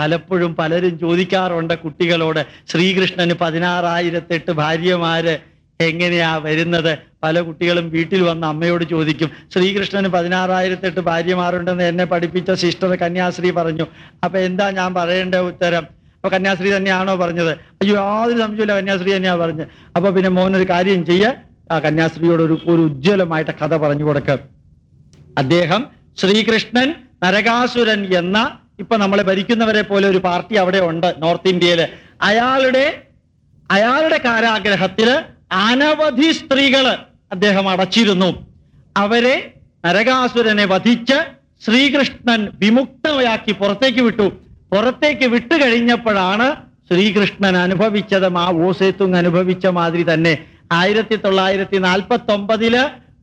പലപ്പോഴും പലരും ചോദിക്കാറുണ്ട് കുട്ടികളോട് ശ്രീകൃഷ്ണന് പതിനാറായിരത്തെട്ട് ഭാര്യമാര് എങ്ങനെയാ വരുന്നത്? പല കുട്ടികളും വീട്ടിൽ വന്ന് അമ്മയോട് ചോദിക്കും ശ്രീകൃഷ്ണന് പതിനാറായിരത്തെട്ട് ഭാര്യമാരുണ്ടെന്ന് എന്നെ പഠിപ്പിച്ച സിസ്റ്റർ കന്യാശ്രീ പറഞ്ഞു. അപ്പൊ എന്താ ഞാൻ പറയേണ്ട ഉത്തരം? അപ്പൊ കന്യാശ്രീ തന്നെയാണോ പറഞ്ഞത്? അയ്യോ യാതൊരു സംശയമില്ല കന്യാശ്രീ തന്നെയാ പറഞ്ഞത്. അപ്പൊ പിന്നെ മോനൊരു കാര്യം ചെയ്യ. ആ കന്യാശ്രീയോട് ഒരു ഒരു ഉജ്ജ്വലമായിട്ട് കഥ പറഞ്ഞു കൊടുക്ക. അദ്ദേഹം ശ്രീകൃഷ്ണൻ നരകാസുരൻ എന്ന ഇപ്പൊ നമ്മളെ ഭരിക്കുന്നവരെ പോലെ ഒരു പാർട്ടി അവിടെ ഉണ്ട് നോർത്ത് ഇന്ത്യയിൽ. അയാളുടെ അയാളുടെ കാരാഗ്രഹത്തിൽ അനവധി സ്ത്രീകൾ അദ്ദേഹം അടച്ചിരുന്നു. അവരെ നരകാസുരനെ വധിച്ച് ശ്രീകൃഷ്ണൻ വിമുക്തയാക്കി പുറത്തേക്ക് വിട്ടു. പുറത്തേക്ക് വിട്ടു കഴിഞ്ഞപ്പോഴാണ് ശ്രീകൃഷ്ണൻ അനുഭവിച്ചത് മാവോ സേത്തുങ് അനുഭവിച്ച മാതിരി തന്നെ. ആയിരത്തി തൊള്ളായിരത്തി നാൽപ്പത്തി ഒമ്പതിൽ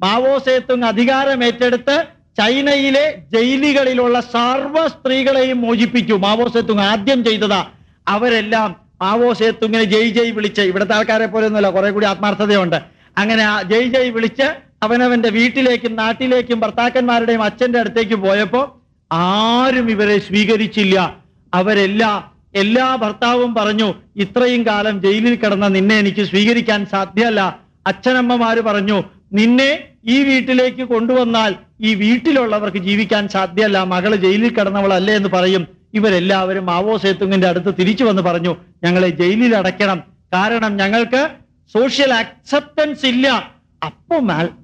മാവോ സേത്തുങ് അധികാരം ഏറ്റെടുത്ത് ചൈനയിലെ ജയിലുകളിലുള്ള സർവ സ്ത്രീകളെയും മോചിപ്പിച്ചു മാവോ സേത്തുങ് ആദ്യം ചെയ്തതാ. അവരെല്ലാം മാവോ സേത്തുങ്ങിനെ ജയ് ജയ് വിളിച്ച് ഇവിടുത്തെ ആൾക്കാരെ പോലെ ഒന്നുമല്ല കുറെ കൂടി ആത്മാർത്ഥതയുണ്ട്. അങ്ങനെ ജയ് ജയ് വിളിച്ച് അവനവന്റെ വീട്ടിലേക്കും നാട്ടിലേക്കും ഭർത്താക്കന്മാരുടെയും അച്ഛന്റെ അടുത്തേക്ക് പോയപ്പോ ആരും ഇവരെ സ്വീകരിച്ചില്ല. അവരെല്ലാം എല്ലാ ഭർത്താവും പറഞ്ഞു ഇത്രയും കാലം ജയിലിൽ കിടന്ന നിന്നെ എനിക്ക് സ്വീകരിക്കാൻ സാധ്യമല്ല. അച്ഛനമ്മമാര് പറഞ്ഞു നിന്നെ ഈ വീട്ടിലേക്ക് കൊണ്ടുവന്നാൽ ഈ വീട്ടിലുള്ളവർക്ക് ജീവിക്കാൻ സാധ്യമല്ല മകൾ ജയിലിൽ കിടന്നവളല്ലേ എന്ന് പറയും. ഇവരെല്ലാവരും മാവോ സേത്തുങ്ങിന്റെ അടുത്ത് തിരിച്ചു വന്ന് പറഞ്ഞു ഞങ്ങളെ ജയിലിൽ അടയ്ക്കണം. കാരണം ഞങ്ങൾക്ക് സോഷ്യൽ അക്സെപ്റ്റൻസ് ഇല്ല. അപ്പൊ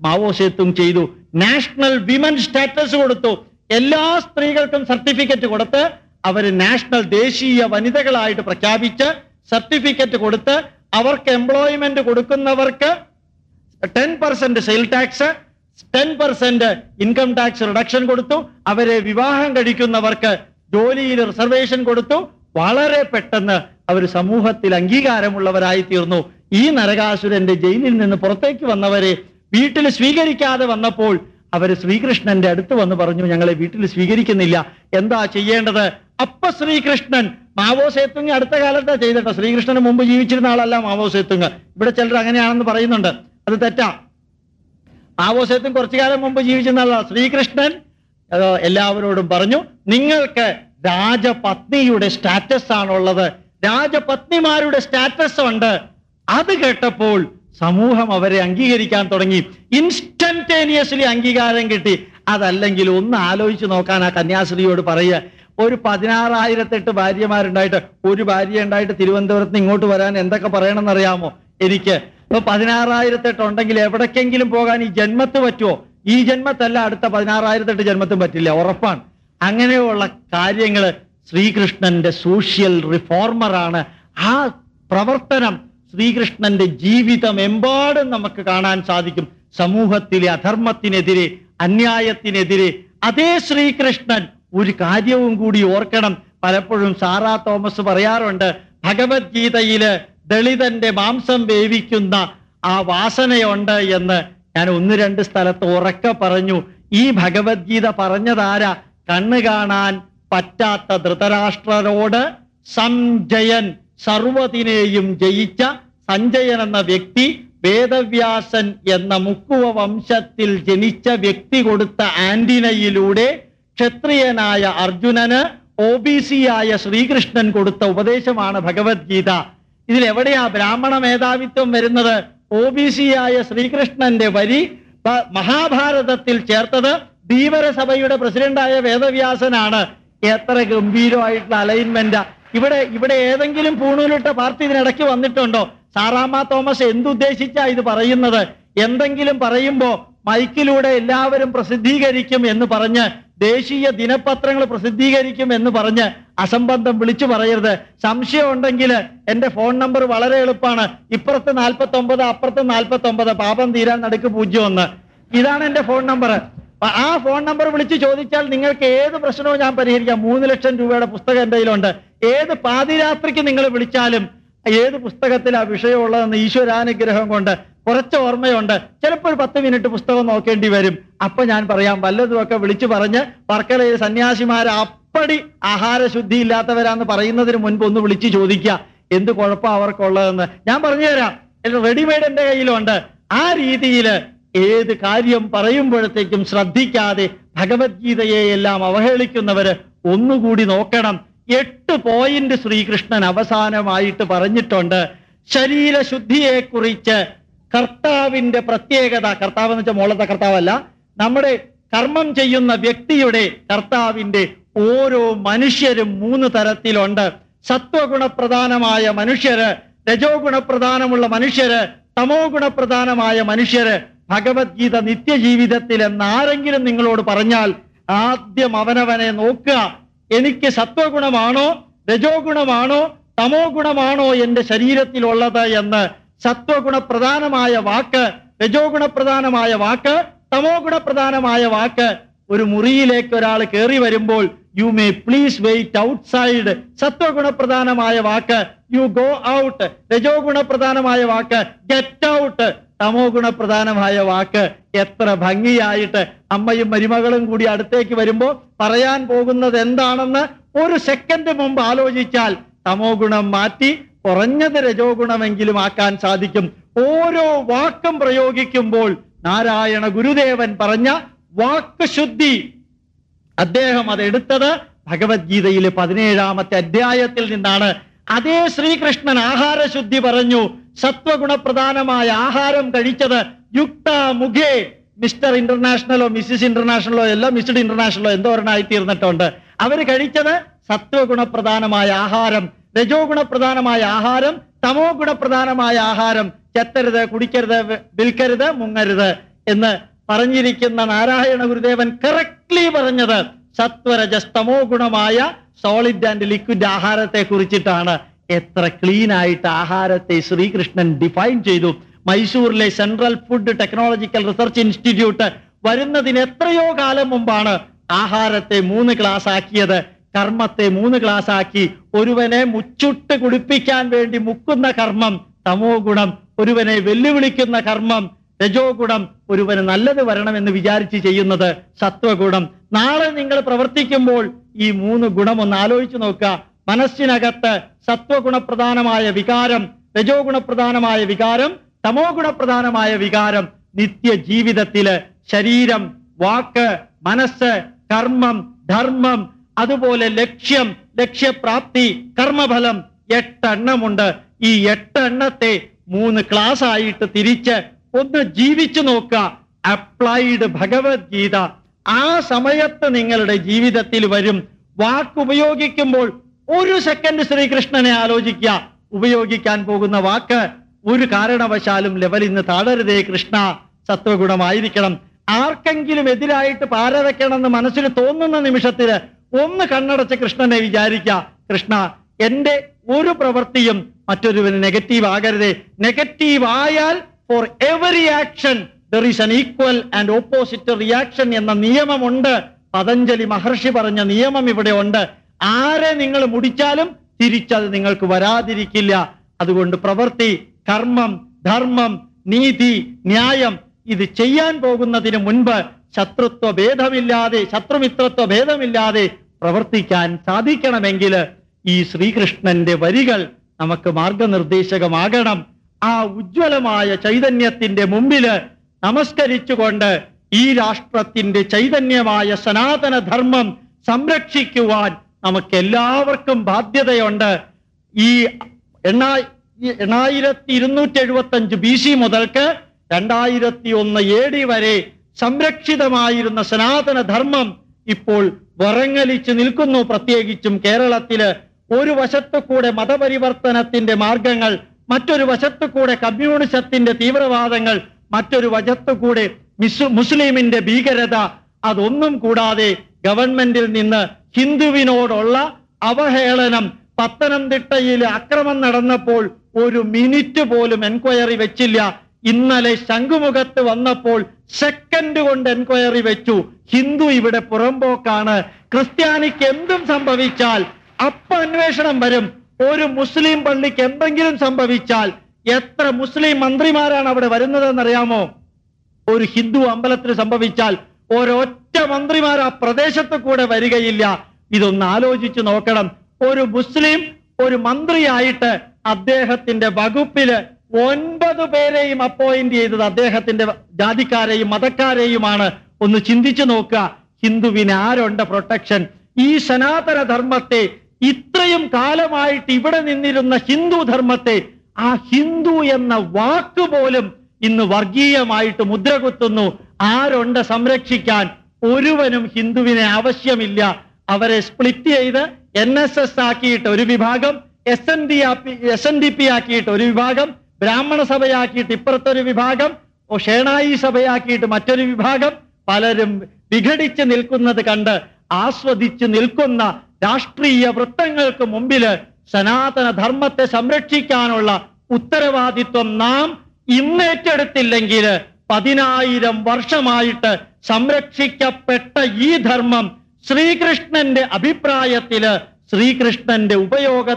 മാവോ സേത്തുങ് ചെയ്തു. നാഷണൽ വിമൻ സ്റ്റാറ്റസ് കൊടുത്തു. എല്ലാ സ്ത്രീകൾക്കും സർട്ടിഫിക്കറ്റ് കൊടുത്ത് അവർ നാഷണൽ ദേശീയ വനിതകളായിട്ട് പ്രഖ്യാപിച്ച് സർട്ടിഫിക്കറ്റ് കൊടുത്ത് അവർക്ക് employment കൊടുക്കുന്നവർക്ക് ten percent sale tax ten percent income tax reduction കൊടുത്തു. അവരെ വിവാഹം കഴിക്കുന്നവർക്ക് ജോലിയിൽ റിസർവേഷൻ കൊടുത്തു. വളരെ പെട്ടെന്ന് അവർ സമൂഹത്തിൽ അംഗീകാരമുള്ളവരായി തീർന്നു ഈ നരകാസുരന്റെ ജയിലിൽ നിന്ന് പുറത്തേക്ക് വന്നവരെ വീട്ടിൽ സ്വീകരിക്കാതെ വന്നപ്പോൾ അവർ ശ്രീകൃഷ്ണന്റെ അടുത്ത് വന്ന് പറഞ്ഞു ഞങ്ങളെ വീട്ടിൽ സ്വീകരിക്കുന്നില്ല. എന്താ ചെയ്യേണ്ടത്? അപ്പ ശ്രീകൃഷ്ണൻ മാവോ സേത്തുങ് അടുത്ത കാലത്താ ചെയ്തിട്ടോ. ശ്രീകൃഷ്ണന് മുമ്പ് ജീവിച്ചിരുന്ന ആളല്ല മാവോ സേത്തുങ് ഇവിടെ ചിലർ അങ്ങനെയാണെന്ന് പറയുന്നുണ്ട്. അത് തെറ്റാ. മാവോ കുറച്ചു കാലം മുമ്പ് ജീവിച്ചിരുന്ന ആളാ ശ്രീകൃഷ്ണൻ എല്ലാവരോടും പറഞ്ഞു നിങ്ങൾക്ക് രാജപത്നിയുടെ സ്റ്റാറ്റസ് ആണുള്ളത്. രാജപത്നിമാരുടെ സ്റ്റാറ്റസ് ഉണ്ട്. അത് കേട്ടപ്പോൾ സമൂഹം അവരെ അംഗീകരിക്കാൻ തുടങ്ങി. ഇൻസ്റ്റന്റേനിയസ്ലി അംഗീകാരം കിട്ടി. അതല്ലെങ്കിൽ ഒന്ന് ആലോചിച്ച് നോക്കാൻ ആ കന്യാസ്ത്രീയോട് പറയുക ഒരു പതിനാറായിരത്തെട്ട് ഭാര്യമാരുണ്ടായിട്ട് ഒരു ഭാര്യ ഉണ്ടായിട്ട് തിരുവനന്തപുരത്ത് ഇങ്ങോട്ട് വരാൻ എന്തൊക്കെ പറയണമെന്നറിയാമോ? എനിക്ക് ഇപ്പൊ പതിനാറായിരത്തെട്ട് ഉണ്ടെങ്കിൽ എവിടേക്കെങ്കിലും പോകാൻ ഈ ജന്മത്ത് പറ്റുമോ ഈ ജന്മത്തല്ല അടുത്ത പതിനാറായിരത്തെട്ട് ജന്മത്തും പറ്റില്ല ഉറപ്പാണ്. അങ്ങനെയുള്ള കാര്യങ്ങൾ ശ്രീകൃഷ്ണന്റെ സോഷ്യൽ റിഫോർമറാണ്. ആ പ്രവർത്തനം ശ്രീകൃഷ്ണന്റെ ജീവിതം എമ്പാടും നമുക്ക് കാണാൻ സാധിക്കും. സമൂഹത്തിലെ അധർമ്മത്തിനെതിരെ അന്യായത്തിനെതിരെ. അതേ ശ്രീകൃഷ്ണൻ ഒരു കാര്യവും കൂടി ഓർക്കണം. പലപ്പോഴും സാറാ തോമസ് പറയാറുണ്ട് ഭഗവത്ഗീതയിൽ ദളിതന്റെ മാംസം വേവിക്കുന്ന ആ വാസനയുണ്ട് എന്ന് ഞാൻ ഒന്ന് രണ്ട് സ്ഥലത്ത് ഉറക്കെ പറഞ്ഞു. ഈ ഭഗവത്ഗീത പറഞ്ഞതാരാ? കണ്ണു കാണാൻ പറ്റാത്ത ധൃതരാഷ്ട്രരോട് സംജയൻ സർവതിനെയും ജയിച്ച സഞ്ജയൻ എന്ന വ്യക്തി വേദവ്യാസൻ എന്ന മുക്കുവ വംശത്തിൽ ജനിച്ച വ്യക്തി കൊടുത്ത ആന്റിനയിലൂടെ ക്ഷത്രിയനായ അർജുനന് ഒ ബി സി ആയ ശ്രീകൃഷ്ണൻ കൊടുത്ത ഉപദേശമാണ് ഭഗവത്ഗീത. ഇതിൽ എവിടെയാ ബ്രാഹ്മണ മേധാവിത്വം വരുന്നത്? ഒ ബി സി ആയ ശ്രീകൃഷ്ണന്റെ വരി മഹാഭാരതത്തിൽ ചേർത്തത് ധീവര സഭയുടെ പ്രസിഡന്റായ വേദവ്യാസനാണ്. എത്ര ഗംഭീരമായിട്ടുള്ള അലൈൻമെന്റ് ഇവിടെ ഇവിടെ ഏതെങ്കിലും പൂണൂലിട്ട പാർട്ടി ഇതിനിടയ്ക്ക് വന്നിട്ടുണ്ടോ? സാറാമ്മ തോമസ് എന്തുദ്ദേശിച്ചാ ഇത് പറയുന്നത്? എന്തെങ്കിലും പറയുമ്പോ മൈക്കിലൂടെ എല്ലാവരും പ്രസിദ്ധീകരിക്കും എന്ന് പറഞ്ഞ് ദേശീയ ദിനപത്രങ്ങൾ പ്രസിദ്ധീകരിക്കും എന്ന് പറഞ്ഞ് അസംബന്ധം വിളിച്ചു പറയരുത്. സംശയം ഉണ്ടെങ്കിൽ എന്റെ ഫോൺ നമ്പർ വളരെ എളുപ്പമാണ്. ഇപ്പുറത്ത് നാൽപ്പത്തി ഒമ്പത് അപ്പുറത്ത് നാൽപ്പത്തി ഒമ്പത് പാപം തീരാൻ നടുക്ക് പൂജ്യം ഒന്ന്. ഇതാണ് എന്റെ ഫോൺ നമ്പർ. ആ ഫോൺ നമ്പർ വിളിച്ച് ചോദിച്ചാൽ നിങ്ങൾക്ക് ഏത് പ്രശ്നവും ഞാൻ പരിഹരിക്കാം. മൂന്ന് ലക്ഷം രൂപയുടെ പുസ്തകം എന്റെ കയ്യിലുണ്ട്. ഏത് പാതിരാത്രിക്ക് നിങ്ങൾ വിളിച്ചാലും ഏത് പുസ്തകത്തിലാ വിഷയമുള്ളതെന്ന് ഈശ്വരാനുഗ്രഹം കൊണ്ട് കുറച്ച് ഓർമ്മയുണ്ട്. ചിലപ്പോൾ ഒരു പത്ത് മിനിറ്റ് പുസ്തകം നോക്കേണ്ടി വരും. അപ്പൊ ഞാൻ പറയാം വല്ലതുമൊക്കെ വിളിച്ചു പറഞ്ഞ് വർക്കലയിൽ സന്യാസിമാർ അപ്പടി ആഹാരശുദ്ധി ഇല്ലാത്തവരാന്ന് പറയുന്നതിന് മുൻപ് ഒന്ന് വിളിച്ചു ചോദിക്കുക എന്ത് കുഴപ്പം അവർക്കുള്ളതെന്ന്. ഞാൻ പറഞ്ഞു തരാം റെഡിമെയ്ഡ് എന്റെ കയ്യിലുണ്ട്. ആ രീതിയിൽ ഏത് കാര്യം പറയുമ്പോഴത്തേക്കും ശ്രദ്ധിക്കാതെ ഭഗവത്ഗീതയെ എല്ലാം അവഹേളിക്കുന്നവര് ഒന്നുകൂടി നോക്കണം. എട്ട് പോയിന്റ് ശ്രീകൃഷ്ണൻ അവസാനമായിട്ട് പറഞ്ഞിട്ടുണ്ട്. ശരീരശുദ്ധിയെ കുറിച്ച് കർത്താവിന്റെ പ്രത്യേകത. കർത്താവ് എന്ന് വെച്ചാൽ മോളത്തെ കർത്താവല്ല. നമ്മുടെ കർമ്മം ചെയ്യുന്ന വ്യക്തിയുടെ കർത്താവിന്റെ ഓരോ മനുഷ്യരും മൂന്ന് തരത്തിലുണ്ട്. സത്വഗുണപ്രധാനമായ മനുഷ്യര് രജോ ഗുണപ്രധാനമുള്ള മനുഷ്യര് തമോ ഗുണപ്രധാനമായ മനുഷ്യര് ഭഗവത്ഗീത നിത്യജീവിതത്തിൽ എന്നാരെങ്കിലും നിങ്ങളോട് പറഞ്ഞാൽ ആദ്യം അവനവനെ നോക്കുക. എനിക്ക് സത്വഗുണമാണോ രജോ ഗുണമാണോ തമോ ഗുണമാണോ എന്റെ ശരീരത്തിലുള്ളത് എന്ന്. സത്വഗുണപ്രധാനമായ വാക്ക് രജോ ഗുണപ്രധാനമായ വാക്ക് തമോ ഗുണപ്രധാനമായ വാക്ക്. ഒരു മുറിയിലേക്ക് ഒരാൾ കയറി വരുമ്പോൾ you may please wait outside സത്വഗുണപ്രധാനമായ വാക്ക്. യു ഗോ ഔട്ട് രജോ ഗുണപ്രധാനമായ വാക്ക്. ഗെറ്റ് ഔട്ട് തമോ ഗുണപ്രധാനമായ വാക്ക്. എത്ര ഭംഗിയായിട്ട് അമ്മയും മരുമകളും കൂടി അടുത്തേക്ക് വരുമ്പോൾ പറയാൻ പോകുന്നത് എന്താണെന്ന് ഒരു സെക്കൻഡ് മുമ്പ് ആലോചിച്ചാൽ തമോ ഗുണം മാറ്റി കുറഞ്ഞത് രജോ ഗുണമെങ്കിലും ആക്കാൻ സാധിക്കും. ഓരോ വാക്കും പ്രയോഗിക്കുമ്പോൾ നാരായണ ഗുരുദേവൻ പറഞ്ഞ വാക്ക് ശുദ്ധി. അദ്ദേഹം അത് എടുത്തത് ഭഗവത്ഗീതയിലെ പതിനേഴാമത്തെ അധ്യായത്തിൽ നിന്നാണ്. അതേ ശ്രീകൃഷ്ണൻ ആഹാരശുദ്ധി പറഞ്ഞു സത്വഗുണപ്രധാനമായ ആഹാരം കഴിച്ചത് യുക്ത മുഖേ. മിസ്റ്റർ ഇന്റർനാഷണലോ മിസ്സിസ് ഇന്റർനാഷണലോ എല്ലോ മിസ്റ്റർ ഇന്റർനാഷണലോ എന്തോ ഒരെണ്ണമായി തീർന്നിട്ടുണ്ട്. അവർ കഴിച്ചത് സത്വഗുണപ്രധാനമായ ആഹാരം രജോ ഗുണപ്രധാനമായ ആഹാരം തമോ ഗുണപ്രധാനമായ ആഹാരം. ചെത്തരുത് കുടിക്കരുത് വിൽക്കരുത് മുങ്ങരുത് എന്ന് പറഞ്ഞിരിക്കുന്ന നാരായണ ഗുരുദേവൻ കറക്റ്റ്ലി പറഞ്ഞത് സത്വരജസ്തമോ ഗുണമായ സോളിഡ് ആൻഡ് ലിക്വിഡ് ആഹാരത്തെ കുറിച്ചിട്ടാണ്. എത്ര ക്ലീൻ ആയിട്ട് ആഹാരത്തെ ശ്രീകൃഷ്ണൻ ഡിഫൈൻ ചെയ്തു. മൈസൂരിലെ central food technological research institute വരുന്നതിന് എത്രയോ കാലം മുമ്പാണ് ആഹാരത്തെ മൂന്ന് ക്ലാസ് ആക്കിയത്. കർമ്മത്തെ മൂന്ന് ക്ലാസ് ആക്കി. ഒരുവനെ മുച്ചുട്ട് കുടിപ്പിക്കാൻ വേണ്ടി മുക്കുന്ന കർമ്മം തമോ ഗുണം ഒരുവനെ വെല്ലുവിളിക്കുന്ന കർമ്മം രജോ ഗുണം ഒരുവന് നല്ലത് വരണമെന്ന് വിചാരിച്ച് ചെയ്യുന്നത് സത്വഗുണം. നാളെ നിങ്ങൾ പ്രവർത്തിക്കുമ്പോൾ ഈ മൂന്ന് ഗുണം ഒന്ന് ആലോചിച്ച് നോക്കുക. മനസ്സിനകത്ത് സത്വഗുണപ്രധാനമായ വികാരം രജോ ഗുണപ്രധാനമായ വികാരം തമോ ഗുണപ്രധാനമായ വികാരം നിത്യ ജീവിതത്തിൽ ശരീരം വാക്ക് മനസ്സ് കർമ്മം ധർമ്മം അതുപോലെ ലക്ഷ്യം ലക്ഷ്യപ്രാപ്തി കർമ്മഫലം എട്ടെണ്ണമുണ്ട്. ഈ എട്ടെണ്ണത്തെ മൂന്ന് ക്ലാസ് ആയിട്ട് തിരിച്ച് ഒന്ന് ജീവിച്ചു നോക്കുക. അപ്ലൈഡ് ഭഗവത്ഗീത. ആ സമയത്ത് നിങ്ങളുടെ ജീവിതത്തിൽ വരും. വാക്കുപയോഗിക്കുമ്പോൾ ഒരു സെക്കൻഡ് ശ്രീകൃഷ്ണനെ ആലോചിക്കുക. ഉപയോഗിക്കാൻ പോകുന്ന വാക്ക് ഒരു കാരണവശാലും ലെവലിൽ നിന്ന് താഴരുതേ കൃഷ്ണ. സത്വഗുണമായിരിക്കണം. ആർക്കെങ്കിലും എതിരായിട്ട് പാര മനസ്സിൽ തോന്നുന്ന നിമിഷത്തിൽ ഒന്ന് കണ്ണടച്ച് കൃഷ്ണനെ വിചാരിക്കുക. കൃഷ്ണ എന്റെ ഒരു പ്രവൃത്തിയും മറ്റൊരുവന് നെഗറ്റീവ് ആകരുതേ. നെഗറ്റീവ് ആയാൽ for every action there is an equal and opposite reaction എന്ന നിയമമുണ്ട്. പതഞ്ജലി മഹർഷി പറഞ്ഞ നിയമം ഇവിടെ ഉണ്ട്. ആരെ നിങ്ങൾ മുടിച്ചാലും തിരിച്ചത് നിങ്ങൾക്ക് വരാതിരിക്കില്ല. അതുകൊണ്ട് പ്രവൃത്തി കർമ്മം ധർമ്മം നീതി ന്യായം ഇത് ചെയ്യാൻ പോകുന്നതിന് മുൻപ് ശത്രുത്വ ഭേദമില്ലാതെ ശത്രുമിത്രത്വ ഭേദമില്ലാതെ പ്രവർത്തിക്കാൻ സാധിക്കണമെങ്കിൽ ഈ ശ്രീകൃഷ്ണന്റെ വരികൾ നമുക്ക് മാർഗനിർദ്ദേശകമാകണം. ആ ഉജ്ജ്വലമായ ചൈതന്യത്തിന്റെ മുമ്പിൽ നമസ്കരിച്ചുകൊണ്ട് ഈ രാഷ്ട്രത്തിന്റെ ചൈതന്യമായ സനാതനധർമ്മം സംരക്ഷിക്കുവാൻ നമുക്ക് എല്ലാവർക്കും ബാധ്യതയുണ്ട്. ഈ എണ്ണാ എണ്ണായിരത്തി ഇരുന്നൂറ്റി എഴുപത്തി അഞ്ച് ബി സി മുതൽക്ക് രണ്ടായിരത്തി ഒന്ന് എ ഡി വരെ സംരക്ഷിതമായിരുന്ന സനാതനധർമ്മം ഇപ്പോൾ വിറങ്ങലിച്ച് നിൽക്കുന്നു. പ്രത്യേകിച്ചും കേരളത്തിൽ ഒരു വശത്തു കൂടെ മതപരിവർത്തനത്തിന്റെ മാർഗങ്ങൾ മറ്റൊരു വശത്തു കൂടെ കമ്മ്യൂണിസത്തിന്റെ തീവ്രവാദങ്ങൾ മറ്റൊരു വശത്തു കൂടെ മിസ് മുസ്ലിമിന്റെ ഭീകരത അതൊന്നും കൂടാതെ ഗവൺമെന്റിൽ നിന്ന് ഹിന്ദുവിനോടുള്ള അവഹേളനം പത്തനംതിട്ടയിൽ അക്രമം നടന്നപ്പോൾ ഒരു മിനിറ്റ് പോലും എൻക്വയറി വെച്ചില്ല. ഇന്നലെ ശംഖുമുഖത്ത് വന്നപ്പോൾ സെക്കൻഡ് കൊണ്ട് എൻക്വയറി വെച്ചു. ഹിന്ദു ഇവിടെ പുറമ്പോക്കാണ് ക്രിസ്ത്യാനിക്ക് എന്തും സംഭവിച്ചാൽ അപ്പൊ അന്വേഷണം വരും. ഒരു മുസ്ലിം പള്ളിക്ക് എന്തെങ്കിലും സംഭവിച്ചാൽ എത്ര മുസ്ലിം മന്ത്രിമാരാണ് അവിടെ വരുന്നതെന്നറിയാമോ? ഒരു ഹിന്ദു അമ്പലത്തിൽ സംഭവിച്ചാൽ ഒരൊറ്റ മന്ത്രിമാർ ആ പ്രദേശത്ത് കൂടെ വരികയില്ല. ഇതൊന്ന് ആലോചിച്ച് നോക്കണം. ഒരു മുസ്ലിം ഒരു മന്ത്രിയായിട്ട് അദ്ദേഹത്തിന്റെ വകുപ്പിൽ ഒൻപത് പേരെയും അപ്പോയിന്റ് ചെയ്തത് അദ്ദേഹത്തിന്റെ ജാതിക്കാരെയും മതക്കാരെയുമാണ്. ഒന്ന് ചിന്തിച്ചു നോക്കുക. ഹിന്ദുവിന് ആരുണ്ട് പ്രൊട്ടക്ഷൻ? ഈ സനാതന ധർമ്മത്തെ ഇത്രയും കാലമായിട്ട് ഇവിടെ നിന്നിരുന്ന ഹിന്ദു ധർമ്മത്തെ ആ ഹിന്ദു എന്ന വാക്ക് പോലും ഇന്ന് വർഗീയമായിട്ട് മുദ്രകുത്തുന്നു ആരുണ്ട് സംരക്ഷിക്കാൻ? ഒരുവനും ഹിന്ദുവിനെ ആവശ്യമില്ല. അവരെ സ്പ്ലിറ്റ് ചെയ്ത് എൻ എസ് എസ് ആക്കിയിട്ട് ഒരു വിഭാഗം S N D S N D P ആക്കിയിട്ട് ഒരു വിഭാഗം ബ്രാഹ്മണ സഭയാക്കിയിട്ട് ഇപ്പുറത്തൊരു വിഭാഗം ഷേണായി സഭയാക്കിയിട്ട് മറ്റൊരു വിഭാഗം. പലരും വിഘടിച്ച് നിൽക്കുന്നത് കണ്ട് ആസ്വദിച്ച് നിൽക്കുന്ന രാഷ്ട്രീയ വൃത്തങ്ങൾക്ക് മുമ്പിൽ സനാതന ധർമ്മത്തെ സംരക്ഷിക്കാനുള്ള ഉത്തരവാദിത്വം നാം ഇന്നേറ്റെടുത്തില്ലെങ്കിൽ പതിനായിരം വർഷമായിട്ട് സംരക്ഷിക്കപ്പെട്ട ഈ ധർമ്മം ശ്രീകൃഷ്ണന്റെ അഭിപ്രായത്തിൽ ശ്രീകൃഷ്ണന്റെ ഉപയോഗ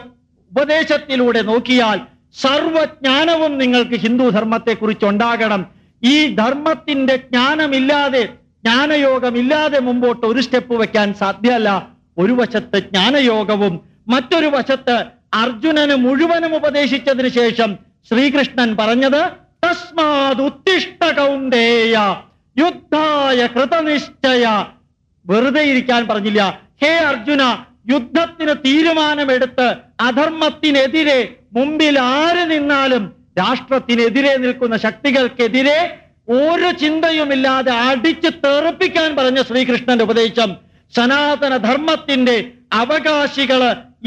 ഉപദേശത്തിലൂടെ നോക്കിയാൽ സർവജ്ഞാനവും നിങ്ങൾക്ക് ഹിന്ദു ധർമ്മത്തെ കുറിച്ച് ഉണ്ടാകണം ഈ ധർമ്മത്തിന്റെ ജ്ഞാനമില്ലാതെ ജ്ഞാനയോഗമില്ലാതെ മുമ്പോട്ട് ഒരു സ്റ്റെപ്പ് വയ്ക്കാൻ സാധ്യമല്ല. ഒരു വശത്ത് ജ്ഞാനയോഗവും മറ്റൊരു വശത്ത് അർജുനന് മുഴുവനും ഉപദേശിച്ചതിന് ശേഷം ശ്രീകൃഷ്ണൻ പറഞ്ഞത് തസ്മാത് ഉത്തിഷ്ട കൗന്ദേയ യുദ്ധായ കൃതനിശ്ചയ. വെറുതെ ഇരിക്കാൻ പറഞ്ഞില്ല. ഹേ അർജുന യുദ്ധത്തിന് തീരുമാനമെടുത്ത് അധർമ്മത്തിനെതിരെ മുമ്പിൽ ആര് നിന്നാലും രാഷ്ട്രത്തിനെതിരെ നിൽക്കുന്ന ശക്തികൾക്കെതിരെ ഒരു ചിന്തയുമില്ലാതെ അടിച്ച് തെറുപ്പിക്കാൻ പറഞ്ഞ ശ്രീകൃഷ്ണന്റെ ഉപദേശം സനാതന ധർമ്മത്തിന്റെ അവകാശികൾ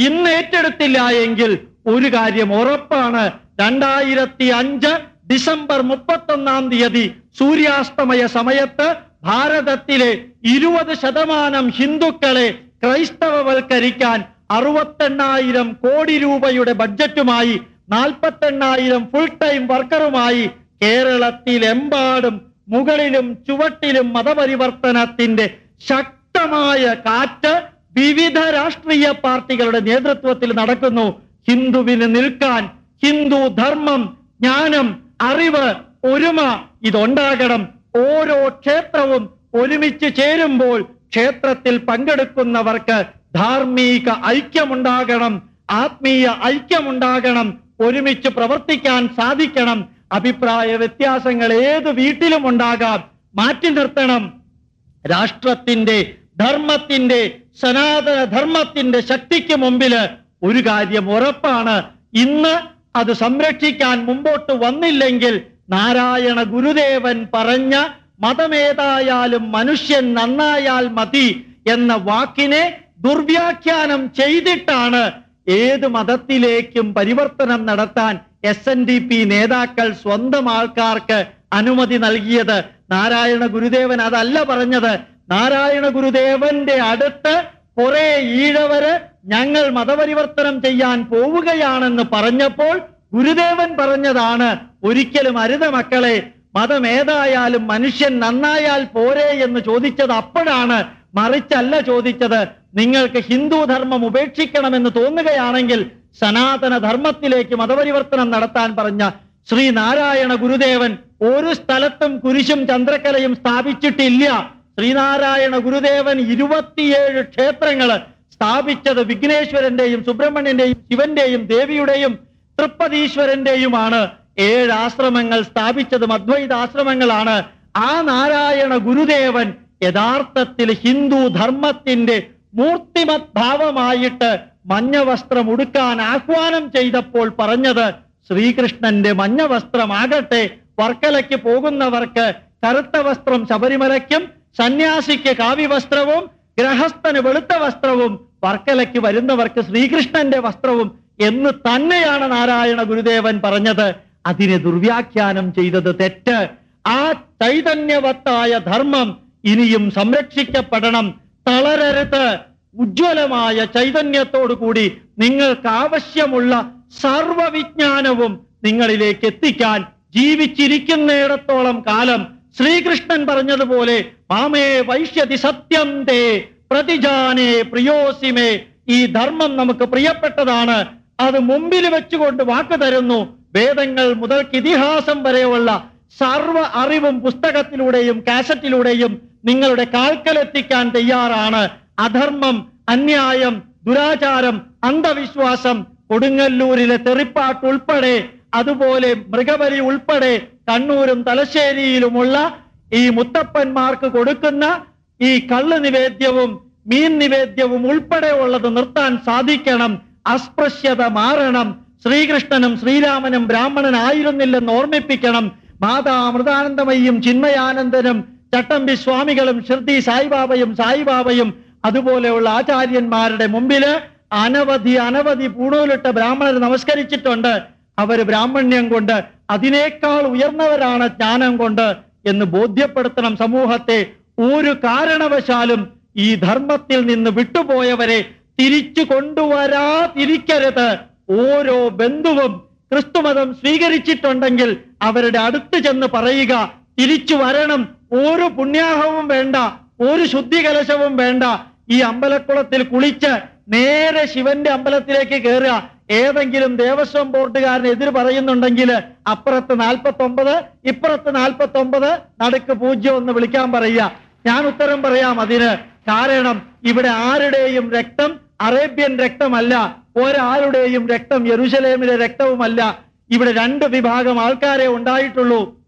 ഇന്ന് ഏറ്റെടുത്തില്ല എങ്കിൽ ഒരു കാര്യം ഉറപ്പാണ്. രണ്ടായിരത്തി അഞ്ച് ഡിസംബർ മുപ്പത്തൊന്നാം തീയതി സൂര്യാസ്തമയ സമയത്ത് ഭാരതത്തിലെ ഇരുപത് ശതമാനം ഹിന്ദുക്കളെ ക്രൈസ്തവവൽക്കരിക്കാൻ അറുപത്തെണ്ണായിരം കോടി രൂപയുടെ ബഡ്ജറ്റുമായി നാൽപ്പത്തെണ്ണായിരം ഫുൾ ടൈം വർക്കറുമായി കേരളത്തിലെമ്പാടും മുകളിലും ചുവട്ടിലും മതപരിവർത്തനത്തിന്റെ ശക്തമായ കാറ്റ് വിവിധ രാഷ്ട്രീയ പാർട്ടികളുടെ നേതൃത്വത്തിൽ നടക്കുന്നു. ഹിന്ദുവിന് നിൽക്കാൻ ഹിന്ദു ധർമ്മം ജ്ഞാനം അറിവ് ഒരുമ ഇതുണ്ടാകണം. ഓരോ ക്ഷേത്രവും ഒരുമിച്ച് ചേരുമ്പോൾ ക്ഷേത്രത്തിൽ പങ്കെടുക്കുന്നവർക്ക് ധാർമ്മിക ഐക്യമുണ്ടാകണം. ആത്മീയ ഐക്യമുണ്ടാകണം. ഒരുമിച്ച് പ്രവർത്തിക്കാൻ സാധിക്കണം. അഭിപ്രായ വ്യത്യാസങ്ങൾ ഏത് വീട്ടിലും ഉണ്ടാകാം. മാറ്റി നിർത്തണം. രാഷ്ട്രത്തിന്റെ ധർമ്മത്തിന്റെ സനാതന ധർമ്മത്തിന്റെ ശക്തിക്ക് മുമ്പിൽ ഒരു കാര്യം ഉറപ്പാണ്. ഇന്ന് അത് സംരക്ഷിക്കാൻ മുമ്പോട്ട് വന്നില്ലെങ്കിൽ നാരായണ ഗുരുദേവൻ പറഞ്ഞ മതമേതായാലും മനുഷ്യൻ നന്നായാൽ മതി എന്ന വാക്കിനെ ദുർവ്യാഖ്യാനം ചെയ്തിട്ടാണ് ഏത് മതത്തിലേക്കും പരിവർത്തനം നടത്താൻ എസ് എൻ ഡി പി നേതാക്കൾ സ്വന്തം ആൾക്കാർക്ക് അനുമതി നൽകിയത്. നാരായണ ഗുരുദേവൻ അതല്ല പറഞ്ഞത്. നാരായണ ഗുരുദേവന്റെ അടുത്ത് കുറെ ഈഴവര് ഞങ്ങൾ മതപരിവർത്തനം ചെയ്യാൻ പോവുകയാണെന്ന് പറഞ്ഞപ്പോൾ ഗുരുദേവൻ പറഞ്ഞതാണ് ഒരിക്കലും അരുത മക്കളെ മതം ഏതായാലും മനുഷ്യൻ നന്നായാൽ പോരെ എന്ന് ചോദിച്ചത് അപ്പോഴാണ് മറിച്ചല്ല ചോദിച്ചത് നിങ്ങൾക്ക് ഹിന്ദു ധർമ്മം ഉപേക്ഷിക്കണമെന്ന് തോന്നുകയാണെങ്കിൽ സനാതന ധർമ്മത്തിലേക്ക് മതപരിവർത്തനം നടത്താൻ പറഞ്ഞ ശ്രീ നാരായണ ഗുരുദേവൻ ഒരു സ്ഥലത്തും കുരിശും ചന്ദ്രക്കലയും സ്ഥാപിച്ചിട്ടില്ല. ശ്രീനാരായണ ഗുരുദേവൻ ഇരുപത്തിയേഴ് ക്ഷേത്രങ്ങൾ സ്ഥാപിച്ചത് വിഘ്നേശ്വരന്റെയും സുബ്രഹ്മണ്യന്റെയും ശിവന്റെയും ദേവിയുടെയും തൃപ്പതീശ്വരന്റെയുമാണ്. ഏഴ് ആശ്രമങ്ങൾ സ്ഥാപിച്ചതും അദ്വൈതാശ്രമങ്ങളാണ് ആ നാരായണ ഗുരുദേവൻ യഥാർത്ഥത്തിൽ ഹിന്ദു ധർമ്മത്തിന്റെ മൂർത്തിമത് ഭാവമായിട്ട് മഞ്ഞ വസ്ത്രം ഉടുക്കാൻ ആഹ്വാനം ചെയ്തപ്പോൾ പറഞ്ഞത് ശ്രീകൃഷ്ണന്റെ മഞ്ഞ വസ്ത്രമാകട്ടെ വർക്കലയ്ക്ക് പോകുന്നവർക്ക് കറുത്ത വസ്ത്രം ശബരിമലയ്ക്കും സന്യാസിക്ക് കാവ്യവസ്ത്രവും ഗ്രഹസ്ഥന് വെളുത്ത വസ്ത്രവും വർക്കലയ്ക്ക് വരുന്നവർക്ക് ശ്രീകൃഷ്ണന്റെ വസ്ത്രവും എന്ന് തന്നെയാണ് നാരായണ ഗുരുദേവൻ പറഞ്ഞത്. അതിനെ ദുർവ്യാഖ്യാനം ചെയ്തത് തെറ്റ്. ആ ചൈതന്യവത്തായ ധർമ്മം ഇനിയും സംരക്ഷിക്കപ്പെടണം. തളരരുത്. ഉജ്ജ്വലമായ ചൈതന്യത്തോടു കൂടി നിങ്ങൾക്ക് ആവശ്യമുള്ള സർവവിജ്ഞാനവും നിങ്ങളിലേക്ക് എത്തിക്കാൻ ജീവിച്ചിരിക്കുന്നിടത്തോളം കാലം ശ്രീകൃഷ്ണൻ പറഞ്ഞതുപോലെ മാമേ വൈശ്യതി സത്യം തേ പ്രതിജാനേ പ്രിയോസിമേ ഈ ധർമ്മം നമുക്ക് പ്രിയപ്പെട്ടതാണ്. അത് മുമ്പിൽ വെച്ചുകൊണ്ട് വാക്ക് തരുന്നു. വേദങ്ങൾ മുതൽക്ക് ഇതിഹാസം വരെയുള്ള സർവ അറിവും പുസ്തകത്തിലൂടെയും കാസറ്റിലൂടെയും നിങ്ങളുടെ കാൽക്കലെത്തിക്കാൻ തയ്യാറാണ്. അധർമ്മം അന്യായം ദുരാചാരം അന്ധവിശ്വാസം കൊടുങ്ങല്ലൂരിലെ തെറിപ്പാട്ട് ഉൾപ്പെടെ അതുപോലെ മൃഗബലി ഉൾപ്പെടെ കണ്ണൂരും തലശ്ശേരിയിലുമുള്ള ഈ മുത്തപ്പന്മാർക്ക് കൊടുക്കുന്ന ഈ കള്ള് നിവേദ്യവും മീൻ നിവേദ്യവും ഉൾപ്പെടെയുള്ളത് നിർത്താൻ സാധിക്കണം. അസ്പൃശ്യത മാറണം. ശ്രീകൃഷ്ണനും ശ്രീരാമനും ബ്രാഹ്മണനായിരുന്നില്ലെന്ന് ഓർമ്മിപ്പിക്കണം. മാതാ അമൃതാനന്ദമയും ചിന്മയാനന്ദനും ചട്ടമ്പി സ്വാമികളും ഷിർദി സായിബാബയും സായിബാബയും അതുപോലെയുള്ള ആചാര്യന്മാരുടെ മുമ്പിൽ അനവധി അനവധി പൂണൂലിട്ട ബ്രാഹ്മണർ നമസ്കരിച്ചിട്ടുണ്ട്. അവർ ബ്രാഹ്മണ്യം കൊണ്ട് അതിനേക്കാൾ ഉയർന്നവരാണ് ജ്ഞാനം കൊണ്ട് എന്ന് ബോധ്യപ്പെടുത്തണം സമൂഹത്തെ. ഒരു കാരണവശാലും ഈ ധർമ്മത്തിൽ നിന്ന് വിട്ടുപോയവരെ തിരിച്ചു കൊണ്ടുവരാതിരിക്കരുത്. ഓരോ ബന്ധുവും ക്രിസ്തുമതം സ്വീകരിച്ചിട്ടുണ്ടെങ്കിൽ അവരുടെ അടുത്ത് ചെന്ന് പറയുക തിരിച്ചു വരണം. ഒരു പുണ്യാഹവും വേണ്ട ഒരു ശുദ്ധികലശവും വേണ്ട. ഈ അമ്പലക്കുളത്തിൽ കുളിച്ച് നേരെ ശിവന്റെ അമ്പലത്തിലേക്ക് കയറുക ഏതെങ്കിലും ദേവസ്വം ബോർഡുകാരൻ എതിർ പറയുന്നുണ്ടെങ്കിൽ അപ്പുറത്ത് നാൽപ്പത്തി ഒമ്പത് ഇപ്പുറത്ത് നാൽപ്പത്തി ഒമ്പത് നടുക്ക് പൂജ്യം എന്ന് വിളിക്കാൻ പറയുക. ഞാൻ ഉത്തരം പറയാം അതിന്. കാരണം ഇവിടെ ആരുടെയും രക്തം അറേബ്യൻ രക്തമല്ല ഒരാളുടെയും രക്തം യരുഷലേമിലെ രക്തവുമല്ല. ഇവിടെ രണ്ട് വിഭാഗം ആൾക്കാരെ ഉണ്ടായിട്ടുള്ളൂ.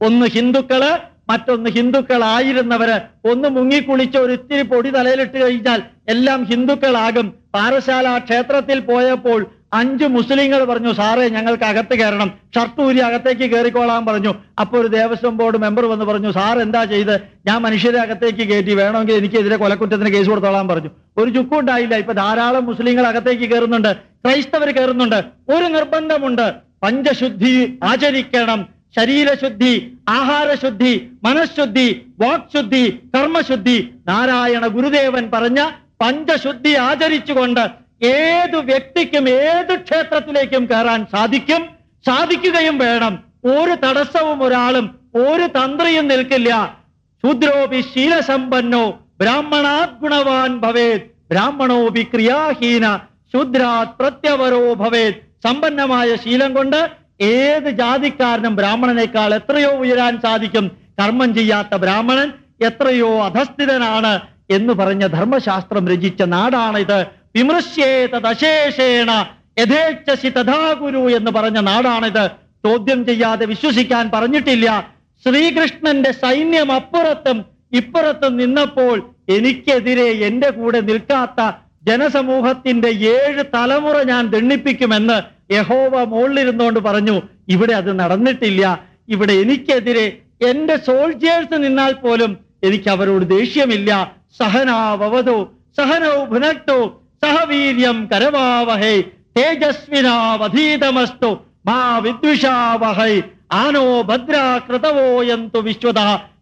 ഒന്ന് ഹിന്ദുക്കൾ മറ്റൊന്ന് ഹിന്ദുക്കളായിരുന്നവര്. ഒന്ന് മുങ്ങിക്കുളിച്ച് ഒരു ഇത്തിരി പൊടി തലയിലിട്ട് കഴിഞ്ഞാൽ എല്ലാം ഹിന്ദുക്കളാകും. പാറശാല ക്ഷേത്രത്തിൽ പോയപ്പോൾ അഞ്ച് മുസ്ലിങ്ങൾ പറഞ്ഞു സാറേ ഞങ്ങൾക്ക് അകത്ത് കയറണം. ഷർട്ടൂരി അകത്തേക്ക് കയറിക്കോളാൻ പറഞ്ഞു. അപ്പോൾ ഒരു ദേവസ്വം ബോർഡ് മെമ്പർ വന്ന് പറഞ്ഞു സാർ എന്താ ചെയ്ത്? ഞാൻ മനുഷ്യരെ അകത്തേക്ക് കയറ്റി വേണമെങ്കിൽ എനിക്കെതിരെ കൊലക്കുറ്റത്തിന് കേസ് കൊടുത്തോളാൻ പറഞ്ഞു. ഒരു ചുക്കും ഉണ്ടായില്ല. ഇപ്പൊ ധാരാളം മുസ്ലിങ്ങൾ അകത്തേക്ക് കയറുന്നുണ്ട്. ക്രൈസ്തവർ കയറുന്നുണ്ട്. ഒരു നിർബന്ധമുണ്ട്. പഞ്ചശുദ്ധി ആചരിക്കണം. ശരീരശുദ്ധി ആഹാരശുദ്ധി മനഃശുദ്ധി വാക്ശുദ്ധി കർമ്മശുദ്ധി. നാരായണ ഗുരുദേവൻ പറഞ്ഞ പഞ്ചശുദ്ധി ആചരിച്ചുകൊണ്ട് ഏത് വ്യക്തിക്കും ഏത് ക്ഷേത്രത്തിലേക്കും കയറാൻ സാധിക്കും. സാധിക്കുകയും വേണം. ഒരു തടസ്സവും ഒരാളും ഒരു തന്ത്രിയും നിൽക്കില്ല. ശൂദ്രോപി ശീലസമ്പന്നോ ബ്രാഹ്മണാത് ഗുണവാൻ ഭവേത്. ബ്രാഹ്മണോപി ക്രിയാഹീന ശൂദ്രാത് പ്രത്യവരോ ഭവേത്. സമ്പന്നമായ ശീലം കൊണ്ട് ഏത് ജാതിക്കാരനും ബ്രാഹ്മണനേക്കാൾ എത്രയോ ഉയരാൻ സാധിക്കും. കർമ്മം ചെയ്യാത്ത ബ്രാഹ്മണൻ എത്രയോ അധസ്ഥിതനാണ്. എന്ന് പറഞ്ഞ ധർമ്മശാസ്ത്രം രചിച്ച നാടാണിത് വിമൃശ്യേതശേഷേണ യഥേച്ഛസി തഥാ ഗുരു എന്ന് പറഞ്ഞ നാടാണിത് ചോദ്യം ചെയ്യാതെ വിശ്വസിക്കാൻ പറഞ്ഞിട്ടില്ല. ശ്രീകൃഷ്ണന്റെ സൈന്യം അപ്പുറത്തും ഇപ്പുറത്തും നിന്നപ്പോൾ എനിക്കെതിരെ എന്റെ കൂടെ നിൽക്കാത്ത ജനസമൂഹത്തിന്റെ ഏഴ് തലമുറ ഞാൻ ദണ്ണിപ്പിക്കുമെന്ന് യഹോവ മുകളിലിരുന്നുകൊണ്ട് പറഞ്ഞു. ഇവിടെ അത് നടന്നിട്ടില്ല. ഇവിടെ എനിക്കെതിരെ എന്റെ സോൾജിയേഴ്സ് നിന്നാൽ പോലും എനിക്ക് അവരോട് ദേഷ്യമില്ല. സഹനാവവതോ സഹനൗ ഭുനക്തോ സഹവീര്യം കരവാവഹേ തേജസ്വിനാവധീതമസ്തു മാ വിദ്വിഷാവഹൈ ആനോ ഭദ്രാകൃതവോ എന്തു വിശ്വത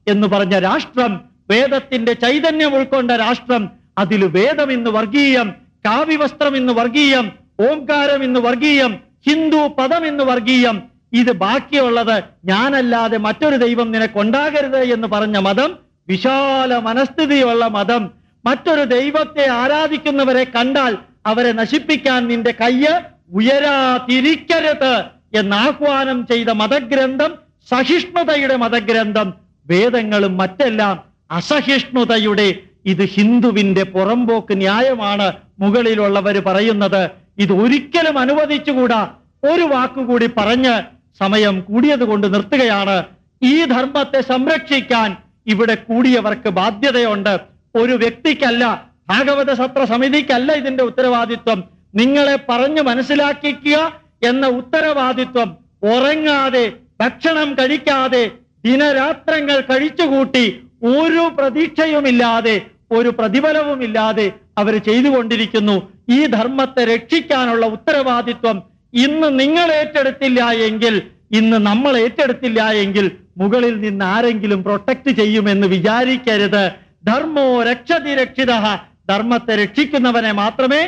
എന്ന് പറഞ്ഞ രാഷ്ട്രം വേദത്തിന്റെ ചൈതന്യം ഉൾക്കൊണ്ട രാഷ്ട്രം അതിൽ വേദം ഇന്ന് വർഗീയം കാവ്യവസ്ത്രം ഇന്ന് വർഗീയം ഓംകാരം ഇന്ന് വർഗീയം ഹിന്ദു പദം ഇന്ന് വർഗീയം ഇത് ബാക്കിയുള്ളത് ഞാനല്ലാതെ മറ്റൊരു ദൈവം നിനക്കുണ്ടാകരുത് എന്ന് പറഞ്ഞ മതം വിശാല മനസ്ഥിതിയുള്ള മതം. മറ്റൊരു ദൈവത്തെ ആരാധിക്കുന്നവരെ കണ്ടാൽ അവരെ നശിപ്പിക്കാൻ നിന്റെ കയ്യ് ഉയരാതിരിക്കരുത് എന്ന് ആഹ്വാനം ചെയ്ത മതഗ്രന്ഥം സഹിഷ്ണുതയുടെ മതഗ്രന്ഥം. വേദങ്ങളും മറ്റെല്ലാം അസഹിഷ്ണുതയുടെ. ഇത് ഹിന്ദുവിന്റെ പുറമ്പോക്ക് ന്യായമാണ് മുകളിലുള്ളവർ പറയുന്നത്. ഇത് ഒരിക്കലും അനുവദിച്ചുകൂടാ. ഒരു വാക്കുകൂടി പറഞ്ഞ് സമയം കൂടിയത് കൊണ്ട് നിർത്തുകയാണ്. ഈ ധർമ്മത്തെ സംരക്ഷിക്കാൻ ഇവിടെ കൂടിയവർക്ക് ബാധ്യതയുണ്ട്. ഒരു വ്യക്തിക്കല്ല ഭാഗവത സത്ര സമിതിക്കല്ല ഇതിന്റെ ഉത്തരവാദിത്വം. നിങ്ങളെ പറഞ്ഞു മനസ്സിലാക്കിക്കുക എന്ന ഉത്തരവാദിത്വം. ഉറങ്ങാതെ ഭക്ഷണം കഴിക്കാതെ ദിനരാത്രങ്ങൾ കഴിച്ചുകൂട്ടി ഒരു പ്രതീക്ഷയുമില്ലാതെ ഒരു പ്രതിഫലവുമില്ലാതെ അവർ ചെയ്തുകൊണ്ടിരിക്കുന്നു. ഈ ധർമ്മത്തെ രക്ഷിക്കാനുള്ള ഉത്തരവാദിത്വം ഇന്ന് നിങ്ങൾ ഏറ്റെടുത്തില്ല എങ്കിൽ ഇന്ന് നമ്മൾ ഏറ്റെടുത്തില്ല എങ്കിൽ മുകളിൽ നിന്ന് ആരെങ്കിലും പ്രൊട്ടക്ട് ചെയ്യുമെന്ന് വിചാരിക്കരുത്. ധർമ്മോ രക്ഷതി രക്ഷിത. ധർമ്മത്തെ രക്ഷിക്കുന്നവനെ മാത്രമേ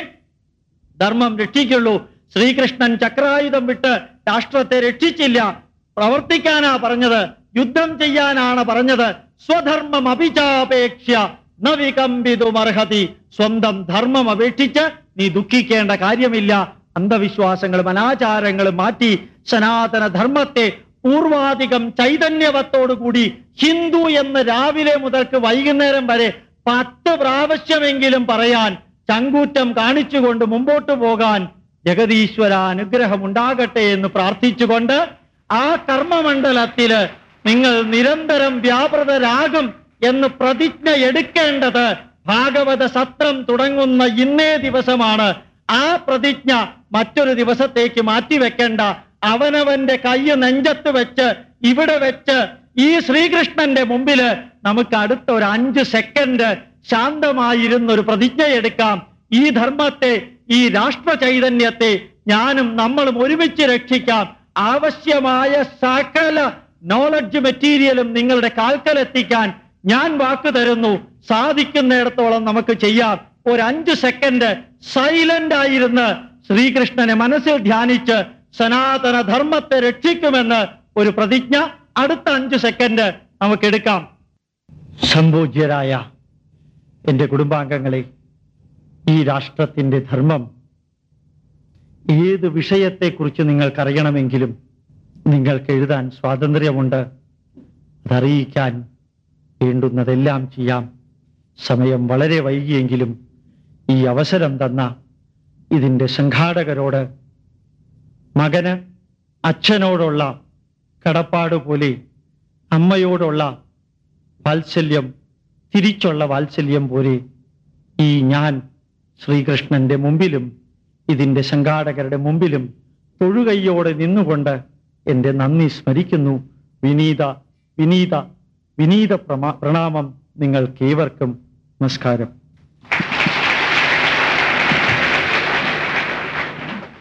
ധർമ്മം രക്ഷിക്കുള്ളൂ. ശ്രീകൃഷ്ണൻ ചക്രായുധം വിട്ട് രാഷ്ട്രത്തെ രക്ഷിച്ചില്ല. പ്രവർത്തിക്കാനാ പറഞ്ഞത്. യുദ്ധം ചെയ്യാനാണ് പറഞ്ഞത്. സ്വധർമ്മം അഭിചാപേക്ഷ നവികമ്പിതുമർഹതി വികമ്പിതുമർഹതി സ്വന്തം ധർമ്മം അപേക്ഷിച്ച് നീ ദുഃഖിക്കേണ്ട കാര്യമില്ല. അന്ധവിശ്വാസങ്ങളും അനാചാരങ്ങളും മാറ്റി സനാതന ധർമ്മത്തെ പൂർവാധികം ചൈതന്യവത്തോടുകൂടി ഹിന്ദു എന്ന് രാവിലെ മുതൽക്ക് വൈകുന്നേരം വരെ പത്ത് പ്രാവശ്യമെങ്കിലും പറയാൻ ചങ്കൂറ്റം കാണിച്ചുകൊണ്ട് മുമ്പോട്ട് പോകാൻ ജഗതീശ്വര അനുഗ്രഹം ഉണ്ടാകട്ടെ എന്ന് പ്രാർത്ഥിച്ചുകൊണ്ട് ആ കർമ്മമണ്ഡലത്തിൽ നിങ്ങൾ നിരന്തരം വ്യാപൃതരാകും എന്ന് പ്രതിജ്ഞ എടുക്കേണ്ടത് ഭാഗവത സത്രം തുടങ്ങുന്ന ഇന്നേ ദിവസമാണ്. ആ പ്രതിജ്ഞ മറ്റൊരു ദിവസത്തേക്ക് മാറ്റിവെക്കേണ്ട അവനവന്റെ കയ്യ് നെഞ്ചത്ത് വെച്ച് ഇവിടെ വെച്ച് ഈ ശ്രീകൃഷ്ണന്റെ മുമ്പിൽ നമുക്ക് അടുത്ത ഒരു അഞ്ച് സെക്കൻഡ് ശാന്തമായിരുന്ന ഒരു പ്രതിജ്ഞ എടുക്കാം. ഈ ധർമ്മത്തെ ഈ രാഷ്ട്ര ചൈതന്യത്തെ ഞാനും നമ്മളും ഒരുമിച്ച് രക്ഷിക്കാം. ആവശ്യമായ സകല നോളജ് മെറ്റീരിയലും നിങ്ങളുടെ കാൽക്കലെത്തിക്കാൻ ഞാൻ വാക്ക് തരുന്നു. സാധിക്കുന്നിടത്തോളം നമുക്ക് ചെയ്യാം. ഒരു അഞ്ച് സെക്കൻഡ് സൈലന്റ് ആയിരുന്ന് ശ്രീകൃഷ്ണനെ മനസ്സിൽ ധ്യാനിച്ച് സനാതന ധർമ്മത്തെ രക്ഷിക്കുമെന്ന് ഒരു പ്രതിജ്ഞ അടുത്ത അഞ്ച് സെക്കൻഡ് നമുക്ക് എടുക്കാം. സംപൂജ്യരായ എന്റെ കുടുംബാംഗങ്ങളെ ഈ രാഷ്ട്രത്തിന്റെ ധർമ്മം ഏത് വിഷയത്തെക്കുറിച്ച് നിങ്ങൾക്കറിയണമെങ്കിലും നിങ്ങൾക്ക് എഴുതാൻ സ്വാതന്ത്ര്യമുണ്ട്. അതറിയിക്കാൻ വേണ്ടുന്നതെല്ലാം ചെയ്യാം. സമയം വളരെ വൈകിയെങ്കിലും ഈ അവസരം തന്ന ഇതിന്റെ സംഘാടകരോട് മകന് അച്ഛനോടുള്ള കടപ്പാട് പോലെ അമ്മയോടുള്ള വാത്സല്യം തിരിച്ചുള്ള വാത്സല്യം പോലെ ഈ ഞാൻ ശ്രീകൃഷ്ണന്റെ മുമ്പിലും ഇതിന്റെ സംഘാടകരുടെ മുമ്പിലും തൊഴുകൈയോടെ നിന്നുകൊണ്ട് എന്റെ നന്ദി സ്മരിക്കുന്നു. വിനീത വിനീത വിനീത പ്രണാമം നിങ്ങൾക്കേവർക്കും നമസ്കാരം.